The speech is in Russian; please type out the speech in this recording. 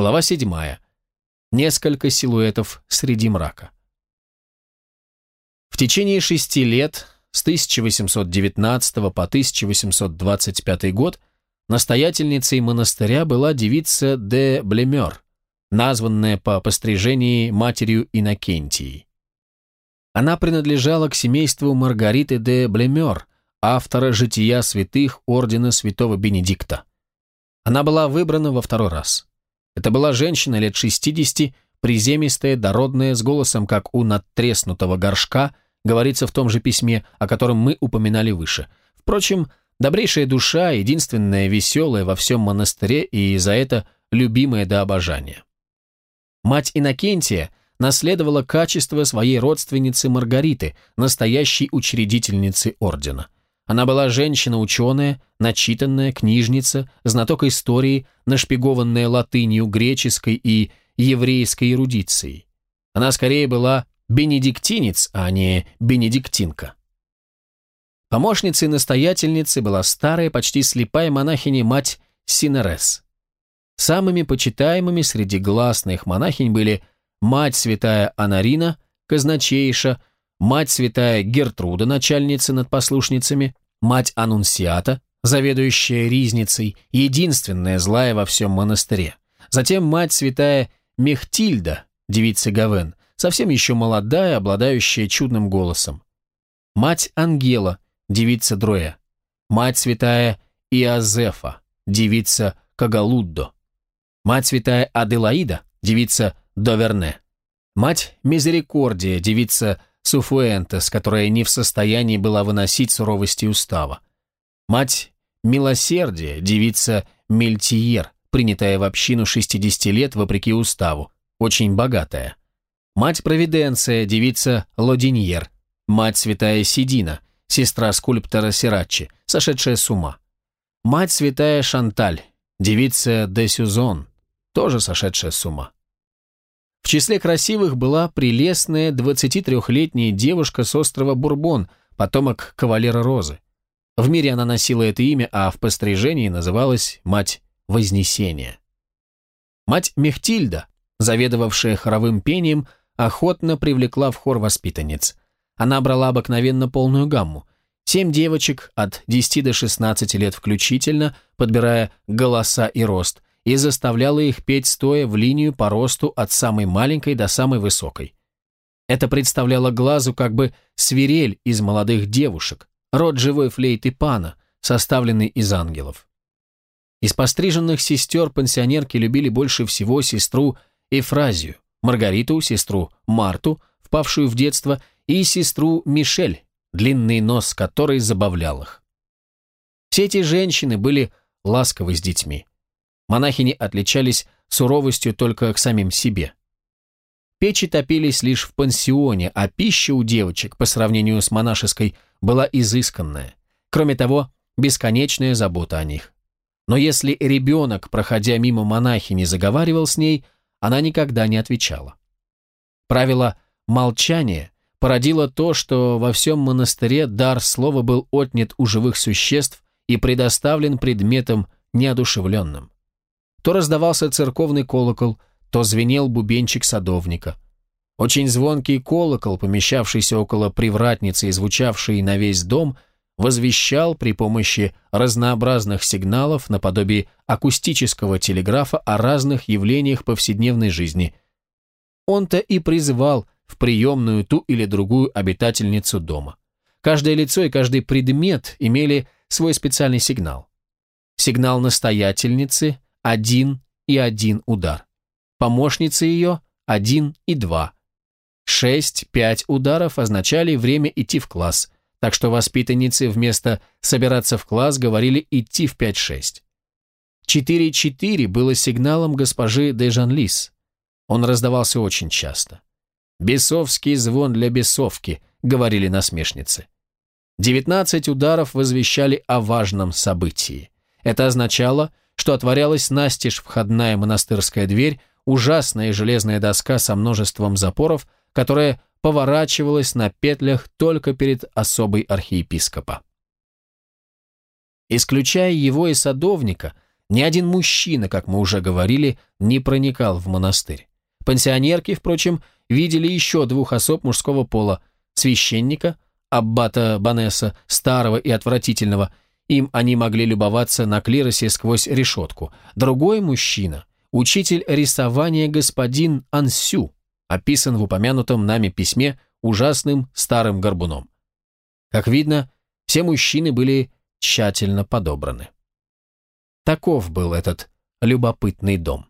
Глава 7. Несколько силуэтов среди мрака. В течение шести лет, с 1819 по 1825 год, настоятельницей монастыря была девица де Блемер, названная по пострижении матерью Иннокентией. Она принадлежала к семейству Маргариты де Блемер, автора «Жития святых» ордена святого Бенедикта. Она была выбрана во второй раз. Это была женщина лет 60, приземистая, дородная, с голосом, как у надтреснутого горшка, говорится в том же письме, о котором мы упоминали выше. Впрочем, добрейшая душа, единственная веселая во всем монастыре и за это любимая до обожания. Мать Иннокентия наследовала качество своей родственницы Маргариты, настоящей учредительницы ордена – она была женщина-ученая, начитанная, книжница, знаток истории, нашпигованная латынью, греческой и еврейской эрудицией. Она скорее была бенедиктинец, а не бенедиктинка. Помощницей настоятельницы была старая, почти слепая монахиня мать Синерес. Самыми почитаемыми среди гласных монахинь были мать святая Анарина, казначейша, мать святая Гертруда, начальница над послушницами, мать Анунсиата, заведующая ризницей, единственная злая во всем монастыре. Затем мать святая Мехтильда, девица Гавен, совсем еще молодая, обладающая чудным голосом. Мать Ангела, девица Дроя. Мать святая Иозефа, девица Кагалуддо. Мать святая Аделаида, девица Доверне. Мать Мизерикордия, девица Суфуэнтес, которая не в состоянии была выносить суровости устава. Мать Милосердия, девица Мельтиер, принятая в общину 60 лет вопреки уставу, очень богатая. Мать Провиденция, девица Лодиньер. Мать Святая Сидина, сестра скульптора Сираччи, сошедшая с ума. Мать Святая Шанталь, девица де Сюзон, тоже сошедшая с ума. В числе красивых была прелестная 23-летняя девушка с острова Бурбон, потомок кавалера Розы. В мире она носила это имя, а в пострижении называлась «Мать Вознесения». Мать Мехтильда, заведовавшая хоровым пением, охотно привлекла в хор воспитанниц. Она брала обыкновенно полную гамму. Семь девочек от 10 до 16 лет включительно, подбирая голоса и рост – и заставляла их петь стоя в линию по росту от самой маленькой до самой высокой. Это представляло глазу как бы свирель из молодых девушек, род живой флейты пана, составленный из ангелов. Из постриженных сестер пансионерки любили больше всего сестру Эфразию, Маргариту, сестру Марту, впавшую в детство, и сестру Мишель, длинный нос которой забавлял их. Все эти женщины были ласковы с детьми. Монахини отличались суровостью только к самим себе. Печи топились лишь в пансионе, а пища у девочек, по сравнению с монашеской, была изысканная. Кроме того, бесконечная забота о них. Но если ребенок, проходя мимо монахини, заговаривал с ней, она никогда не отвечала. Правило молчания породило то, что во всем монастыре дар слова был отнят у живых существ и предоставлен предметам неодушевленным. То раздавался церковный колокол, то звенел бубенчик садовника. Очень звонкий колокол, помещавшийся около привратницы и звучавший на весь дом, возвещал при помощи разнообразных сигналов наподобие акустического телеграфа о разных явлениях повседневной жизни. Он-то и призывал в приемную ту или другую обитательницу дома. Каждое лицо и каждый предмет имели свой специальный сигнал. Сигнал настоятельницы – один и один удар. Помощницы ее – один и два. Шесть-пять ударов означали время идти в класс, так что воспитанницы вместо «собираться в класс» говорили «идти в пять-шесть». Четыре-четыре было сигналом госпожи де Жанлис. Он раздавался очень часто. «Бесовский звон для бесовки», — говорили насмешницы. Девятнадцать ударов возвещали о важном событии. Это означало, что отворялась настежь входная монастырская дверь, ужасная железная доска со множеством запоров, которая поворачивалась на петлях только перед особой архиепископа. Исключая его и садовника, Ни один мужчина, как мы уже говорили, не проникал в монастырь. Пансионерки, впрочем, видели еще двух особ мужского пола – священника, аббата Банеса, старого и отвратительного, им они могли любоваться на клиросе сквозь решетку. Другой мужчина – учитель рисования господин Ансю, описан в упомянутом нами письме ужасным старым горбуном. Как видно, все мужчины были тщательно подобраны. Таков был этот любопытный дом.